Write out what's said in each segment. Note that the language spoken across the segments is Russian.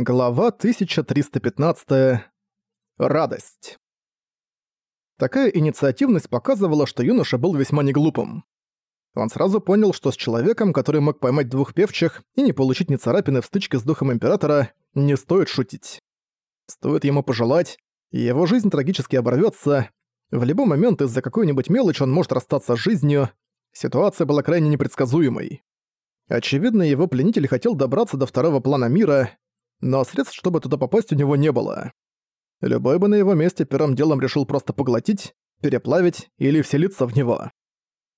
Глава 1315. Радость. Такая инициативность показывала, что юноша был весьма неглупым. Он сразу понял, что с человеком, который мог поймать двух певчих и не получить ни царапины в стычке с духом Императора, не стоит шутить. Стоит ему пожелать, и его жизнь трагически оборвётся. В любой момент из-за какой-нибудь мелочи он может расстаться с жизнью. Ситуация была крайне непредсказуемой. Очевидно, его пленитель хотел добраться до второго плана мира, но средств, чтобы туда попасть, у него не было. Любой бы на его месте первым делом решил просто поглотить, переплавить или вселиться в него.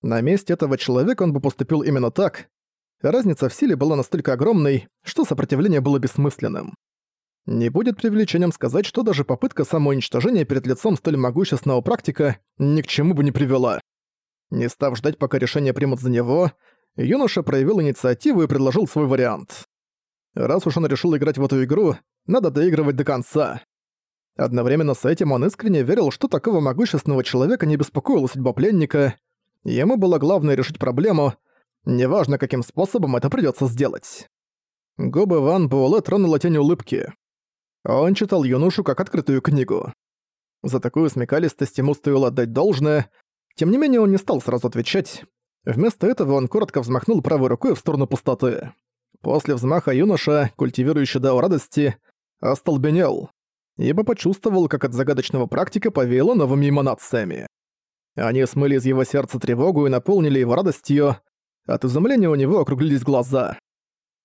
На месте этого человека он бы поступил именно так. Разница в силе была настолько огромной, что сопротивление было бессмысленным. Не будет привлечением сказать, что даже попытка самоуничтожения перед лицом столь могущественного практика ни к чему бы не привела. Не став ждать, пока решение примут за него, юноша проявил инициативу и предложил свой вариант. Раз уж он решил играть в эту игру, надо доигрывать до конца. Одновременно с этим он искренне верил, что такого могущественного человека не беспокоила судьба пленника. Ему было главное решить проблему, неважно каким способом это придётся сделать. Губы Ван Буэлэ тронула тень улыбки. Он читал юношу как открытую книгу. За такую смекалистость ему стоило отдать должное, тем не менее он не стал сразу отвечать. Вместо этого он коротко взмахнул правой рукой в сторону пустоты. После взмаха юноша, культивирующий дао радости, остолбенел, ибо почувствовал, как от загадочного практика повеяло новыми эманациями. Они смыли из его сердца тревогу и наполнили его радостью. От изумления у него округлились глаза.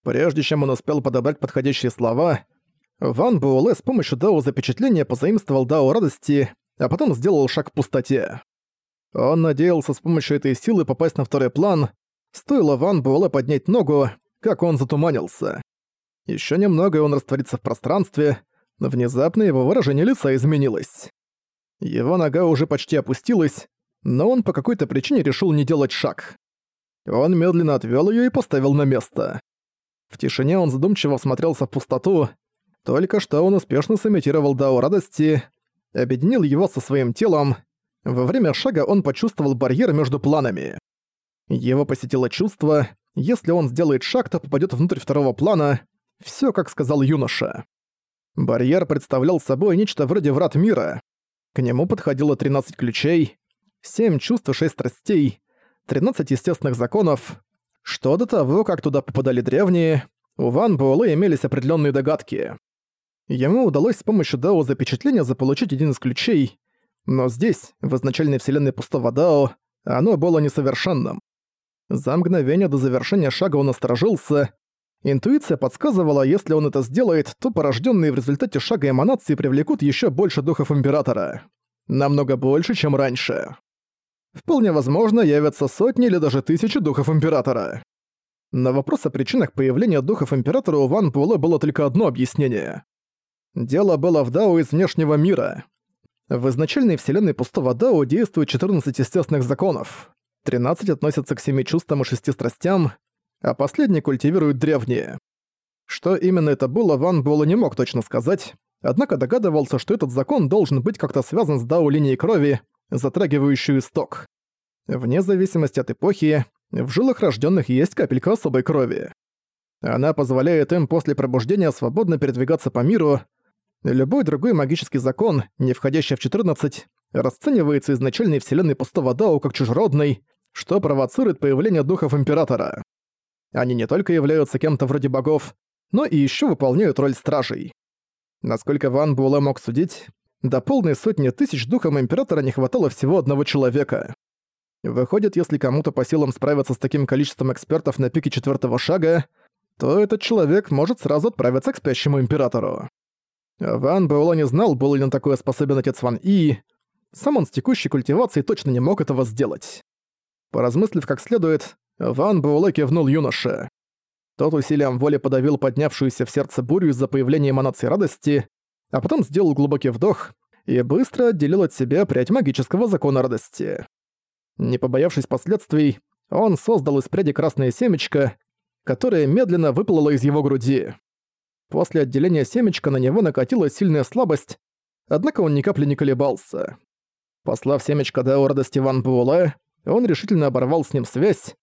Прежде чем он успел подобрать подходящие слова, Ван Буэлэ с помощью дао запечатления позаимствовал дао радости, а потом сделал шаг в пустоте. Он надеялся с помощью этой силы попасть на второй план. Стоило Ван Буэлэ поднять ногу, как он затуманился. Еще немного, и он растворится в пространстве, но внезапно его выражение лица изменилось. Его нога уже почти опустилась, но он по какой-то причине решил не делать шаг. Он медленно отвёл её и поставил на место. В тишине он задумчиво смотрелся в пустоту. Только что он успешно сымитировал Дао радости, объединил его со своим телом. Во время шага он почувствовал барьер между планами. Его посетило чувство, если он сделает шаг, то попадет внутрь второго плана. Все, как сказал юноша. Барьер представлял собой нечто вроде врат мира. К нему подходило 13 ключей, 7 чувств и 6 страстей, 13 естественных законов. Что до того, как туда попадали древние, у Ван Буэлэ имелись определенные догадки. Ему удалось с помощью Дао запечатления заполучить один из ключей, но здесь, в изначальной вселенной пустого Дао, оно было несовершенным. За мгновение до завершения шага он осторожился. Интуиция подсказывала, если он это сделает, то порожденные в результате шага эманации привлекут еще больше духов Императора. Намного больше, чем раньше. Вполне возможно, явятся сотни или даже тысячи духов Императора. На вопрос о причинах появления духов Императора у Ван Буэлэ было только одно объяснение. Дело было в Дао из внешнего мира. В изначальной вселенной пустого Дао действует 14 естественных законов. 13 относятся к семи чувствам и шести страстям, а последний культивирует древние. Что именно это было, Ван Буэлла не мог точно сказать, однако догадывался, что этот закон должен быть как-то связан с дао линией крови, затрагивающую исток. Вне зависимости от эпохи, в жилах рожденных есть капелька особой крови. Она позволяет им после пробуждения свободно передвигаться по миру. Любой другой магический закон, не входящий в 14, расценивается изначальной вселенной пустого Дао как чужеродный, что провоцирует появление духов Императора. Они не только являются кем-то вроде богов, но и еще выполняют роль стражей. Насколько Ван Буэлэ мог судить, до полной сотни тысяч духам Императора не хватало всего одного человека. Выходит, если кому-то по силам справиться с таким количеством экспертов на пике четвертого шага, то этот человек может сразу отправиться к спящему Императору. Ван Буэлэ не знал, был ли на такое способен отец Ван И. Сам он с текущей культивацией точно не мог этого сделать. Поразмыслив как следует, Ван Буэлэ кивнул юноше. Тот усилием воли подавил поднявшуюся в сердце бурю из-за появления эманации радости, а потом сделал глубокий вдох и быстро отделил от себя прядь магического закона радости. Не побоявшись последствий, он создал из пряди красное семечко, которое медленно выплыло из его груди. После отделения семечка на него накатила сильная слабость, однако он ни капли не колебался. Послав семечко Дао радости Ван Буэлэ, он решительно оборвал с ним связь.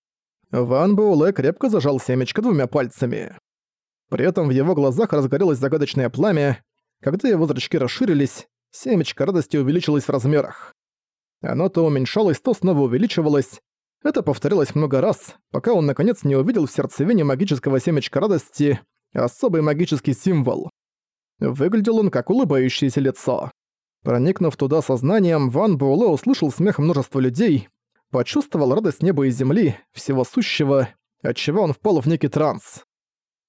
Ван Буэлэ крепко зажал семечко двумя пальцами. При этом в его глазах разгорелось загадочное пламя. Когда его зрачки расширились, семечко радости увеличилось в размерах. Оно то уменьшалось, то снова увеличивалось. Это повторилось много раз, пока он наконец не увидел в сердцевине магического семечка радости особый магический символ. Выглядел он как улыбающееся лицо. Проникнув туда сознанием, Ван Буэлэ услышал смех множества людей, почувствовал радость неба и земли, всего сущего, отчего он впал в некий транс.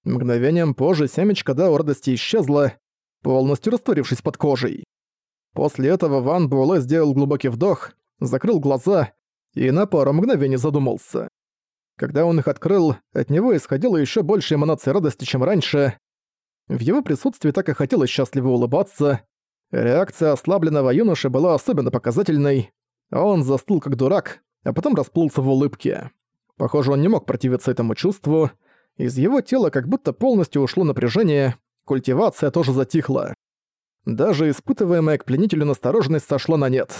Мгновением позже семечко Дао радости исчезло, полностью растворившись под кожей. После этого Ван Буэлэ сделал глубокий вдох, закрыл глаза и на пару мгновений задумался. Когда он их открыл, от него исходило еще больше эманации радости, чем раньше. В его присутствии так и хотелось счастливо улыбаться. Реакция ослабленного юноши была особенно показательной. Он застыл как дурак, а потом расплылся в улыбке. Похоже, он не мог противиться этому чувству. Из его тела как будто полностью ушло напряжение, культивация тоже затихла. Даже испытываемая к пленителю настороженность сошла на нет.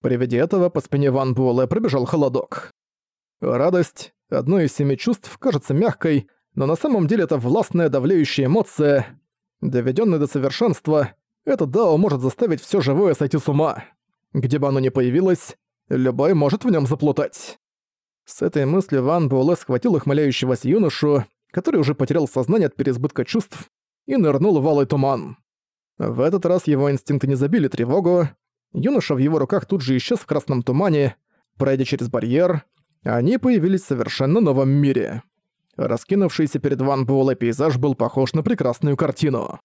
При виде этого по спине Ван Буэлэ пробежал холодок. Радость, одно из семи чувств, кажется мягкой, но на самом деле это властная давлеющая эмоция. Доведённая до совершенства, это дао может заставить всё живое сойти с ума. Где бы оно ни появилось, любой может в нём заплутать. С этой мыслью Ван Буэлэ схватил ухмыляющегося юношу, который уже потерял сознание от переизбытка чувств, и нырнул в алый туман. В этот раз его инстинкты не забили тревогу. Юноша в его руках тут же исчез в красном тумане. Пройдя через барьер, они появились в совершенно новом мире. Раскинувшийся перед Ван Буэлэ пейзаж был похож на прекрасную картину.